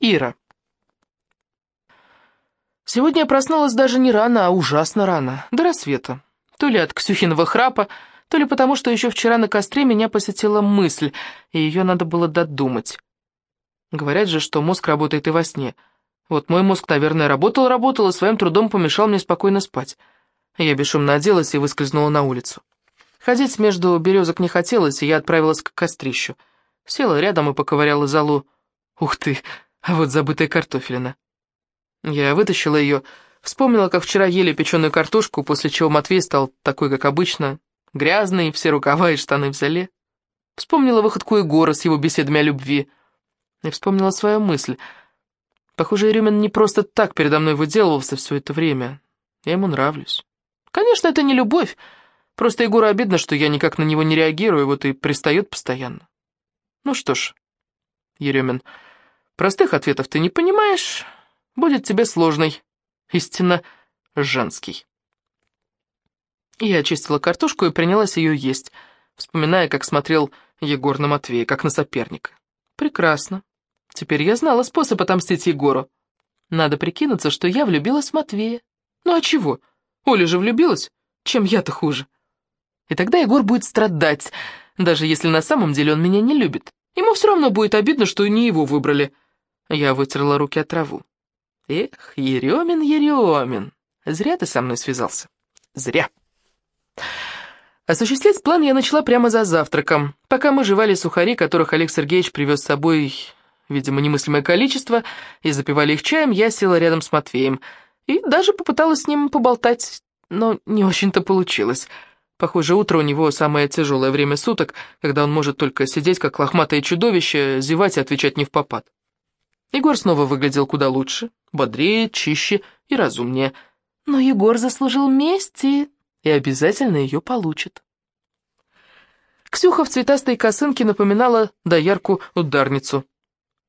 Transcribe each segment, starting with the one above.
Ира. Сегодня я проснулась даже не рано, а ужасно рано, до рассвета. То ли от Ксюхиного храпа, то ли потому, что еще вчера на костре меня посетила мысль, и ее надо было додумать. Говорят же, что мозг работает и во сне. Вот мой мозг, наверное, работал-работал и своим трудом помешал мне спокойно спать. Я бесшумно оделась и выскользнула на улицу. Ходить между березок не хотелось, и я отправилась к кострищу. Села рядом и поковыряла залу. Ух ты, а вот забытая картофелина. Я вытащила ее, вспомнила, как вчера ели печеную картошку, после чего Матвей стал такой, как обычно, грязный, все рукава и штаны в зале. Вспомнила выходку Егора с его беседами о любви. И вспомнила свою мысль. Похоже, Еремин не просто так передо мной выделывался все это время. Я ему нравлюсь. Конечно, это не любовь. Просто Егору обидно, что я никак на него не реагирую, вот и пристает постоянно. Ну что ж, Еремин... Простых ответов ты не понимаешь, будет тебе сложный, истинно женский. Я очистила картошку и принялась ее есть, вспоминая, как смотрел Егор на Матвея, как на соперника. Прекрасно. Теперь я знала способ отомстить Егору. Надо прикинуться, что я влюбилась в Матвея. Ну а чего? Оля же влюбилась. Чем я-то хуже? И тогда Егор будет страдать, даже если на самом деле он меня не любит. Ему все равно будет обидно, что не его выбрали. Я вытерла руки от траву. Эх, Еремин, Еремин, зря ты со мной связался. Зря. Осуществлять план я начала прямо за завтраком, пока мы жевали сухари, которых Олег Сергеевич привез с собой, видимо, немыслимое количество, и запивали их чаем, я села рядом с Матвеем. И даже попыталась с ним поболтать, но не очень-то получилось. Похоже, утро у него самое тяжелое время суток, когда он может только сидеть, как лохматое чудовище, зевать и отвечать не в попад. Егор снова выглядел куда лучше, бодрее, чище и разумнее. Но Егор заслужил мести и обязательно ее получит. Ксюха в цветастой косынке напоминала доярку-ударницу.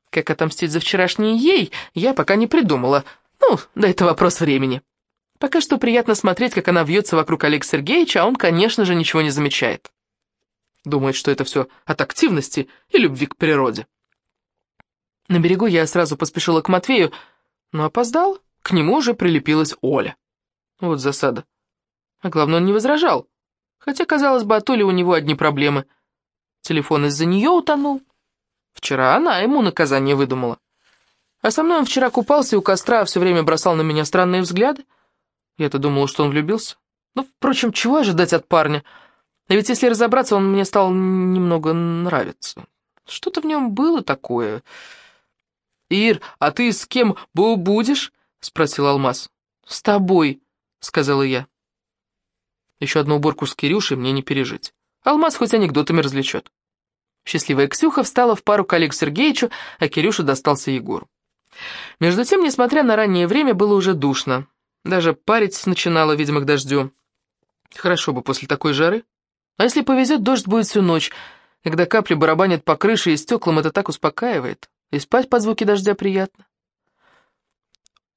Как отомстить за вчерашний ей, я пока не придумала. Ну, да это вопрос времени. Пока что приятно смотреть, как она вьется вокруг Олега Сергеевича, а он, конечно же, ничего не замечает. Думает, что это все от активности и любви к природе. На берегу я сразу поспешила к Матвею, но опоздал. К нему уже прилепилась Оля. Вот засада. А главное, он не возражал. Хотя, казалось бы, от Оли у него одни проблемы. Телефон из-за нее утонул. Вчера она ему наказание выдумала. А со мной он вчера купался и у костра все время бросал на меня странные взгляды. Я-то думала, что он влюбился. Ну, впрочем, чего ожидать от парня? А ведь если разобраться, он мне стал немного нравиться. Что-то в нем было такое... «Ир, а ты с кем будешь?» — спросил Алмаз. «С тобой», — сказала я. Еще одну уборку с Кирюшей мне не пережить. Алмаз хоть анекдотами развлечет. Счастливая Ксюха встала в пару к Олегу Сергеевичу, а Кирюша достался Егору. Между тем, несмотря на раннее время, было уже душно. Даже парить начинало, видимо, к дождю. Хорошо бы после такой жары. А если повезет, дождь будет всю ночь. Когда капли барабанят по крыше и стеклам, это так успокаивает. И спать под звуки дождя приятно.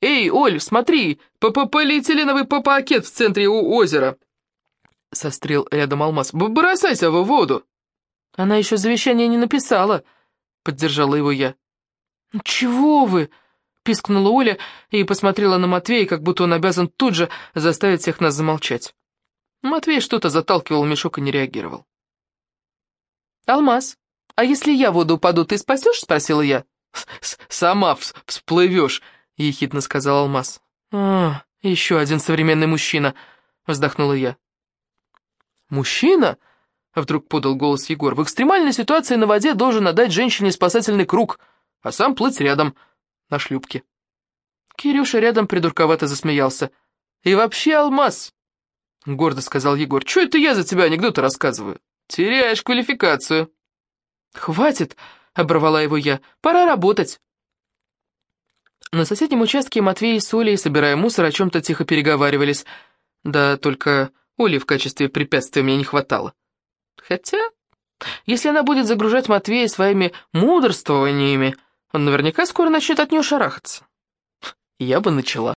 «Эй, Оль, смотри, п -п полиэтиленовый пакет в центре у озера!» Сострел рядом алмаз. «Бросайся в воду!» «Она еще завещание не написала», — поддержала его я. «Ну «Чего вы?» — пискнула Оля и посмотрела на Матвея, как будто он обязан тут же заставить всех нас замолчать. Матвей что-то заталкивал мешок и не реагировал. «Алмаз, «А если я в воду упаду, ты спасешь?» — спросила я. «Сама всплывешь», — ехидно сказал Алмаз. «А, еще один современный мужчина», — вздохнула я. «Мужчина?» — вдруг подал голос Егор. «В экстремальной ситуации на воде должен отдать женщине спасательный круг, а сам плыть рядом, на шлюпке». Кирюша рядом придурковато засмеялся. «И вообще, Алмаз!» — гордо сказал Егор. «Чё это я за тебя анекдоты рассказываю? Теряешь квалификацию». «Хватит!» — оборвала его я. «Пора работать!» На соседнем участке Матвей с Олей, собирая мусор, о чем-то тихо переговаривались. Да только Оли в качестве препятствия мне не хватало. Хотя, если она будет загружать Матвея своими мудрствованиями, он наверняка скоро начнет от нее шарахаться. Я бы начала.